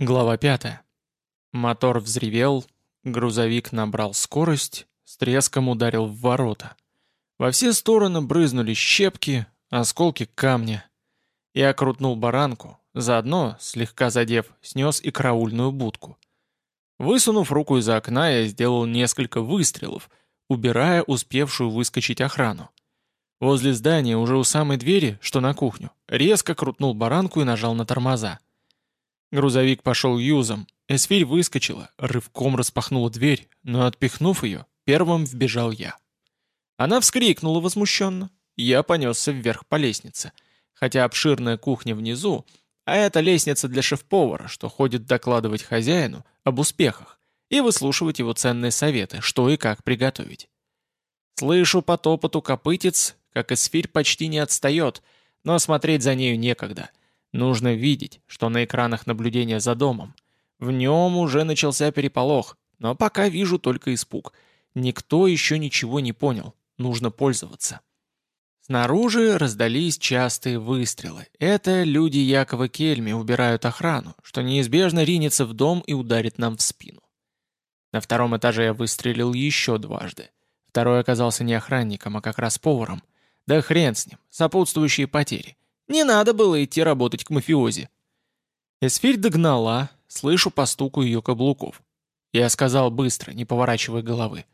Глава 5. Мотор взревел, грузовик набрал скорость, с треском ударил в ворота. Во все стороны брызнули щепки, осколки камня. Я крутнул баранку, заодно, слегка задев, снес и караульную будку. Высунув руку из окна, я сделал несколько выстрелов, убирая успевшую выскочить охрану. Возле здания, уже у самой двери, что на кухню, резко крутнул баранку и нажал на тормоза. Грузовик пошел юзом. Эсфирь выскочила, рывком распахнула дверь, но отпихнув ее, первым вбежал я. Она вскрикнула возмущенно. Я понесся вверх по лестнице. Хотя обширная кухня внизу, а это лестница для шеф-повара, что ходит докладывать хозяину об успехах и выслушивать его ценные советы, что и как приготовить. Слышу по топоту копытец, как эсфирь почти не отстает, но смотреть за нею некогда — Нужно видеть, что на экранах наблюдения за домом. В нем уже начался переполох, но пока вижу только испуг. Никто еще ничего не понял. Нужно пользоваться. Снаружи раздались частые выстрелы. Это люди Якова Кельми убирают охрану, что неизбежно ринется в дом и ударит нам в спину. На втором этаже я выстрелил еще дважды. Второй оказался не охранником, а как раз поваром. Да хрен с ним, сопутствующие потери. Не надо было идти работать к мафиози. Эсфирь догнала, слышу по стуку ее каблуков. Я сказал быстро, не поворачивая головы.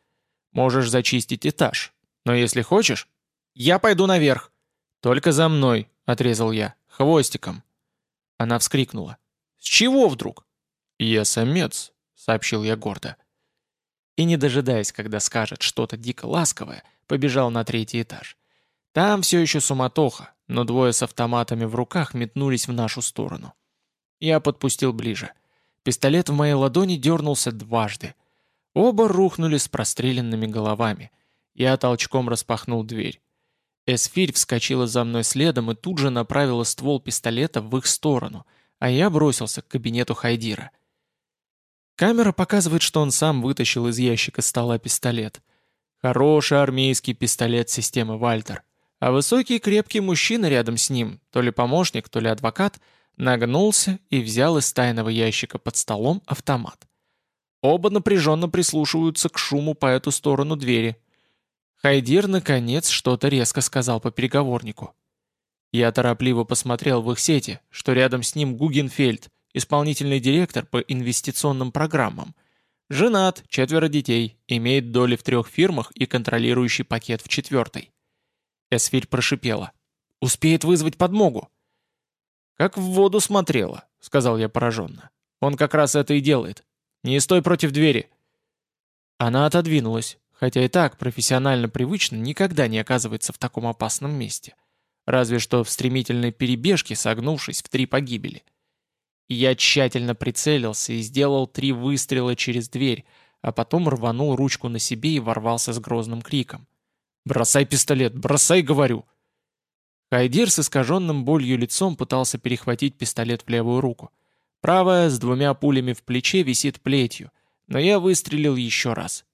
«Можешь зачистить этаж, но если хочешь, я пойду наверх». «Только за мной», — отрезал я, — «хвостиком». Она вскрикнула. «С чего вдруг?» «Я самец», — сообщил я гордо. И не дожидаясь, когда скажет что-то дико ласковое, побежал на третий этаж. Там все еще суматоха, но двое с автоматами в руках метнулись в нашу сторону. Я подпустил ближе. Пистолет в моей ладони дернулся дважды. Оба рухнули с простреленными головами. Я толчком распахнул дверь. Эсфирь вскочила за мной следом и тут же направила ствол пистолета в их сторону, а я бросился к кабинету Хайдира. Камера показывает, что он сам вытащил из ящика стола пистолет. Хороший армейский пистолет системы Вальтер. А высокий крепкий мужчина рядом с ним, то ли помощник, то ли адвокат, нагнулся и взял из тайного ящика под столом автомат. Оба напряженно прислушиваются к шуму по эту сторону двери. Хайдир, наконец, что-то резко сказал по переговорнику. Я торопливо посмотрел в их сети, что рядом с ним Гугенфельд, исполнительный директор по инвестиционным программам. Женат, четверо детей, имеет доли в трех фирмах и контролирующий пакет в четвертой. Эсфирь прошипела. «Успеет вызвать подмогу». «Как в воду смотрела», — сказал я пораженно. «Он как раз это и делает. Не стой против двери». Она отодвинулась, хотя и так профессионально привычно никогда не оказывается в таком опасном месте. Разве что в стремительной перебежке, согнувшись в три погибели. Я тщательно прицелился и сделал три выстрела через дверь, а потом рванул ручку на себе и ворвался с грозным криком. «Бросай пистолет! Бросай, говорю!» Хайдир с искаженным болью лицом пытался перехватить пистолет в левую руку. Правая с двумя пулями в плече висит плетью, но я выстрелил еще раз.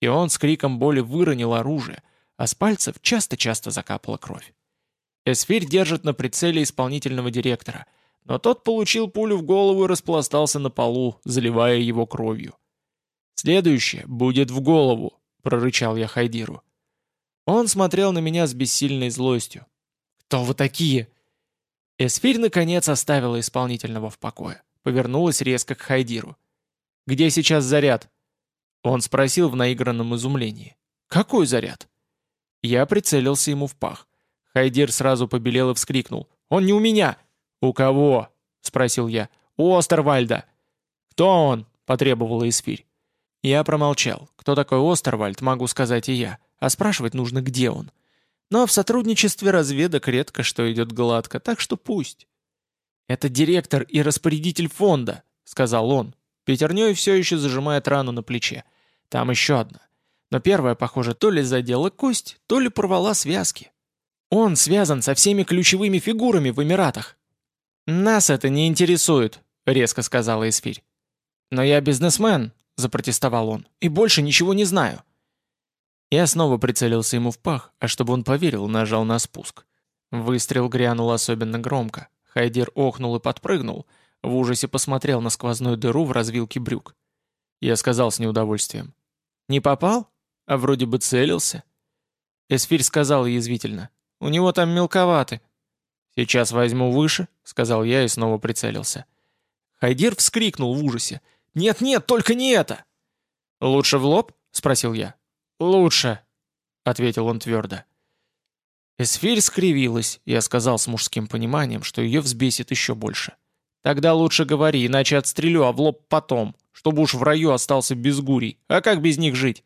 И он с криком боли выронил оружие, а с пальцев часто-часто закапала кровь. Эсфирь держит на прицеле исполнительного директора, но тот получил пулю в голову и распластался на полу, заливая его кровью. «Следующее будет в голову», — прорычал я Хайдиру. Он смотрел на меня с бессильной злостью. «Кто вы такие?» Эсфирь наконец оставила исполнительного в покое. Повернулась резко к Хайдиру. «Где сейчас заряд?» Он спросил в наигранном изумлении. «Какой заряд?» Я прицелился ему в пах. Хайдир сразу побелел и вскрикнул. «Он не у меня!» «У кого?» — спросил я. «У Остервальда». «Кто он?» — потребовала Эсфирь. Я промолчал. Кто такой Остервальд, могу сказать и я а спрашивать нужно, где он. Но в сотрудничестве разведок редко что идет гладко, так что пусть. «Это директор и распорядитель фонда», — сказал он. Пятерней все еще зажимает рану на плече. Там еще одна. Но первая, похоже, то ли задела кость, то ли порвала связки. Он связан со всеми ключевыми фигурами в Эмиратах. «Нас это не интересует», — резко сказала Эсфирь. «Но я бизнесмен», — запротестовал он, — «и больше ничего не знаю». Я снова прицелился ему в пах, а чтобы он поверил, нажал на спуск. Выстрел грянул особенно громко. Хайдер охнул и подпрыгнул, в ужасе посмотрел на сквозную дыру в развилке брюк. Я сказал с неудовольствием. «Не попал? А вроде бы целился». Эсфирь сказал язвительно. «У него там мелковаты». «Сейчас возьму выше», — сказал я и снова прицелился. Хайдир вскрикнул в ужасе. «Нет-нет, только не это!» «Лучше в лоб?» — спросил я. «Лучше», — ответил он твердо. Эсфирь скривилась, я сказал с мужским пониманием, что ее взбесит еще больше. «Тогда лучше говори, иначе отстрелю, а в лоб потом, чтобы уж в раю остался без гурий. А как без них жить?»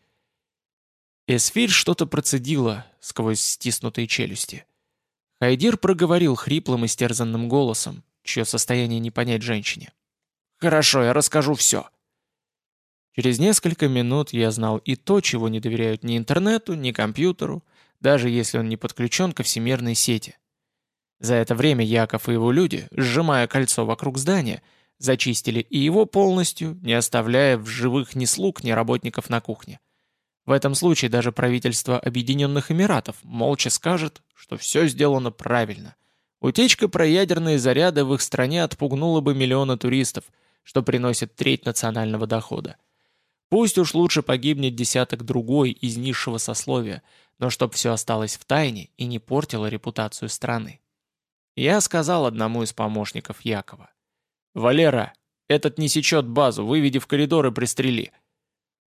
Эсфирь что-то процедила сквозь стиснутые челюсти. Хайдир проговорил хриплым и стерзанным голосом, чье состояние не понять женщине. «Хорошо, я расскажу все». Через несколько минут я знал и то, чего не доверяют ни интернету, ни компьютеру, даже если он не подключен ко всемирной сети. За это время Яков и его люди, сжимая кольцо вокруг здания, зачистили и его полностью, не оставляя в живых ни слуг, ни работников на кухне. В этом случае даже правительство Объединенных Эмиратов молча скажет, что все сделано правильно. Утечка про ядерные заряды в их стране отпугнула бы миллионы туристов, что приносит треть национального дохода. Пусть уж лучше погибнет десяток другой из низшего сословия, но чтоб все осталось в тайне и не портило репутацию страны. Я сказал одному из помощников Якова. «Валера, этот не сечет базу, выведи в коридор и пристрели».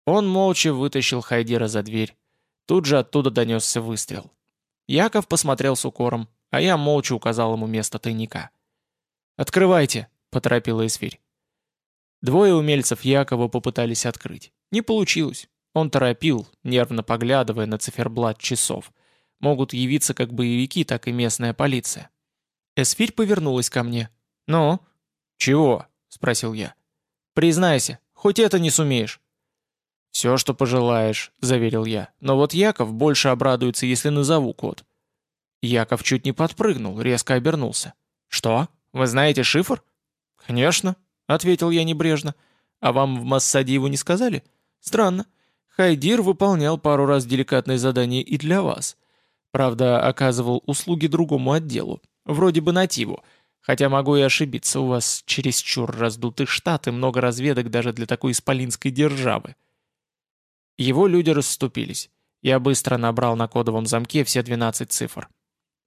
Он молча вытащил Хайдира за дверь. Тут же оттуда донесся выстрел. Яков посмотрел с укором, а я молча указал ему место тайника. «Открывайте», — поторопила Эсфирь. Двое умельцев Якова попытались открыть. Не получилось. Он торопил, нервно поглядывая на циферблат часов. Могут явиться как боевики, так и местная полиция. Эсфирь повернулась ко мне. «Ну?» «Чего?» — спросил я. «Признайся, хоть это не сумеешь». «Все, что пожелаешь», — заверил я. «Но вот Яков больше обрадуется, если назову код». Яков чуть не подпрыгнул, резко обернулся. «Что? Вы знаете шифр?» «Конечно», ответил я небрежно. «А вам в Массаде его не сказали? Странно. Хайдир выполнял пару раз деликатные задания и для вас. Правда, оказывал услуги другому отделу, вроде бы нативу. Хотя могу и ошибиться, у вас чересчур раздуты штаты, много разведок даже для такой исполинской державы». Его люди расступились. Я быстро набрал на кодовом замке все 12 цифр.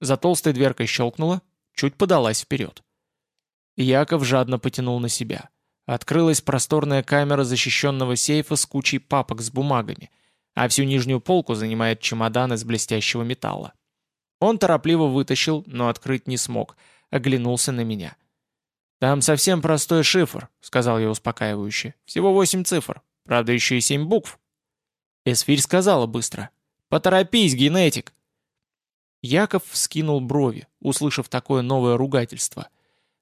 За толстой дверкой щелкнула, чуть подалась вперед. Яков жадно потянул на себя. Открылась просторная камера защищенного сейфа с кучей папок с бумагами, а всю нижнюю полку занимает чемодан из блестящего металла. Он торопливо вытащил, но открыть не смог, оглянулся на меня. «Там совсем простой шифр», — сказал я успокаивающе. «Всего восемь цифр, правда еще и семь букв». Эсфирь сказала быстро. «Поторопись, генетик!» Яков вскинул брови, услышав такое новое ругательство —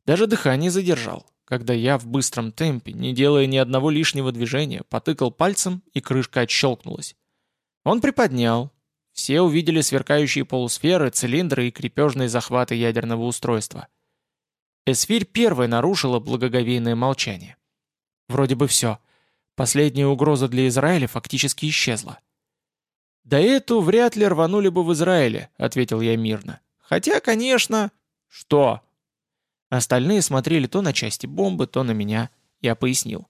даже дыхание задержал, когда я в быстром темпе, не делая ни одного лишнего движения, потыкал пальцем, и крышка отщелкнулась. Он приподнял. Все увидели сверкающие полусферы, цилиндры и крепежные захваты ядерного устройства. Эсфирь первой нарушила благоговейное молчание. Вроде бы все. Последняя угроза для Израиля фактически исчезла. «Да эту вряд ли рванули бы в Израиле», — ответил я мирно. «Хотя, конечно...» «Что?» Остальные смотрели то на части бомбы, то на меня. Я пояснил.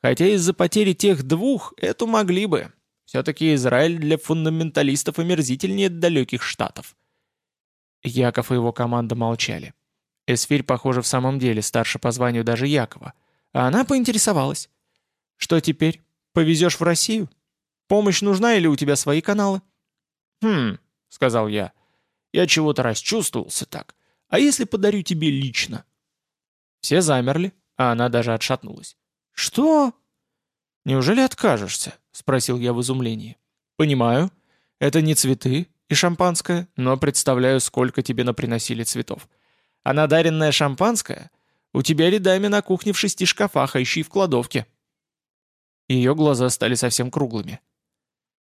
Хотя из-за потери тех двух эту могли бы. Все-таки Израиль для фундаменталистов омерзительнее далеких штатов. Яков и его команда молчали. Эсфирь, похоже, в самом деле старше по званию даже Якова. А она поинтересовалась. «Что теперь? Повезешь в Россию? Помощь нужна или у тебя свои каналы?» «Хм», — сказал я. «Я чего-то расчувствовался так. А если подарю тебе лично?» Все замерли, а она даже отшатнулась. «Что?» «Неужели откажешься?» — спросил я в изумлении. «Понимаю. Это не цветы и шампанское, но представляю, сколько тебе наприносили цветов. А надаренное шампанское у тебя рядами на кухне в шести шкафах, а еще и в кладовке». Ее глаза стали совсем круглыми.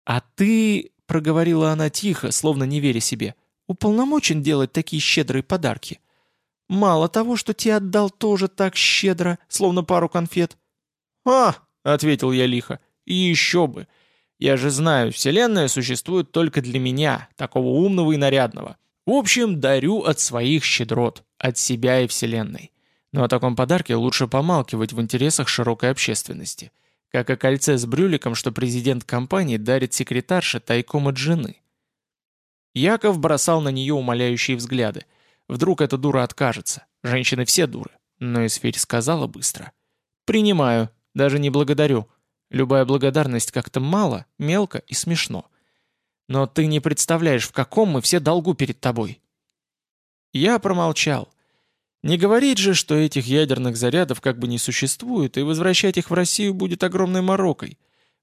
«А ты...» — проговорила она тихо, словно не веря себе уполномочен делать такие щедрые подарки. Мало того, что тебе отдал тоже так щедро, словно пару конфет. «А!» — ответил я лихо. «И еще бы! Я же знаю, Вселенная существует только для меня, такого умного и нарядного. В общем, дарю от своих щедрот, от себя и Вселенной. Но о таком подарке лучше помалкивать в интересах широкой общественности, как о кольце с брюликом, что президент компании дарит секретарше тайком от жены. Яков бросал на нее умоляющие взгляды. Вдруг эта дура откажется. Женщины все дуры. Но Эсфирь сказала быстро. «Принимаю, даже не благодарю. Любая благодарность как-то мало, мелко и смешно. Но ты не представляешь, в каком мы все долгу перед тобой». Я промолчал. Не говорить же, что этих ядерных зарядов как бы не существует, и возвращать их в Россию будет огромной морокой.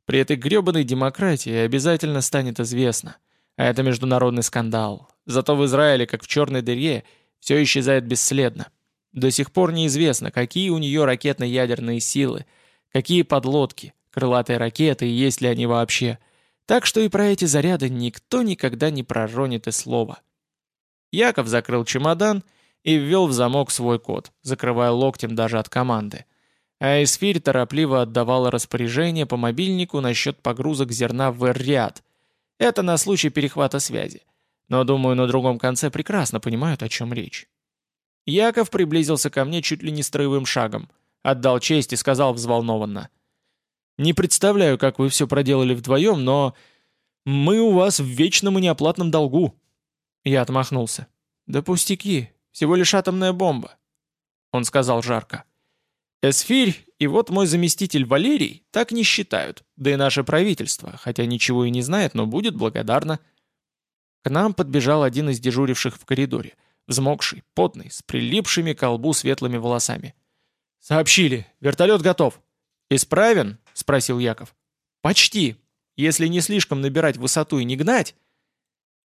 При этой гребаной демократии обязательно станет известно. А это международный скандал. Зато в Израиле, как в черной дыре, все исчезает бесследно. До сих пор неизвестно, какие у нее ракетно-ядерные силы, какие подлодки, крылатые ракеты и есть ли они вообще. Так что и про эти заряды никто никогда не проронит и слова. Яков закрыл чемодан и ввел в замок свой код, закрывая локтем даже от команды. А Эсфирь торопливо отдавала распоряжение по мобильнику насчет погрузок зерна в Эр-Риад. Это на случай перехвата связи. Но, думаю, на другом конце прекрасно понимают, о чем речь. Яков приблизился ко мне чуть ли не строевым шагом, отдал честь и сказал взволнованно. «Не представляю, как вы все проделали вдвоем, но мы у вас в вечном и неоплатном долгу». Я отмахнулся. «Да пустяки, всего лишь атомная бомба». Он сказал жарко. «Эсфирь и вот мой заместитель Валерий так не считают, да и наше правительство, хотя ничего и не знает, но будет благодарно». К нам подбежал один из дежуривших в коридоре, взмокший, потный, с прилипшими к лбу светлыми волосами. «Сообщили, вертолет готов». «Исправен?» — спросил Яков. «Почти. Если не слишком набирать высоту и не гнать...»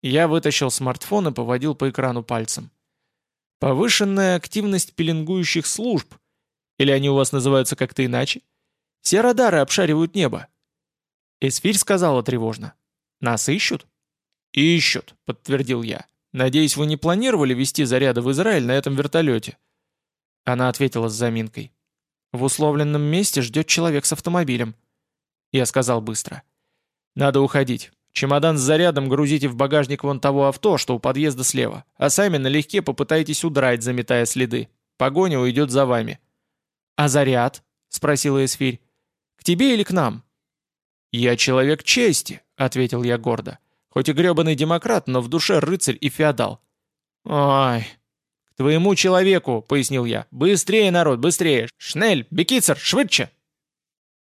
Я вытащил смартфон и поводил по экрану пальцем. Повышенная активность пеленгующих служб. Или они у вас называются как-то иначе? Все радары обшаривают небо. Эсфирь сказала тревожно. Нас ищут? Ищут, подтвердил я. Надеюсь, вы не планировали вести заряды в Израиль на этом вертолете? Она ответила с заминкой. В условленном месте ждет человек с автомобилем. Я сказал быстро. Надо уходить. Чемодан с зарядом грузите в багажник вон того авто, что у подъезда слева, а сами налегке попытайтесь удрать, заметая следы. Погоня уйдет за вами». «А заряд?» — спросила Эсфирь. «К тебе или к нам?» «Я человек чести», — ответил я гордо. «Хоть и гребаный демократ, но в душе рыцарь и феодал». «Ой, к твоему человеку», — пояснил я. «Быстрее, народ, быстрее! Шнель, Бекицер, швыдче!»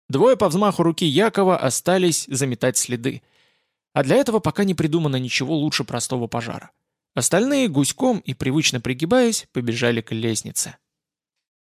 Двое по взмаху руки Якова остались заметать следы. А для этого пока не придумано ничего лучше простого пожара. Остальные гуськом и привычно пригибаясь побежали к лестнице.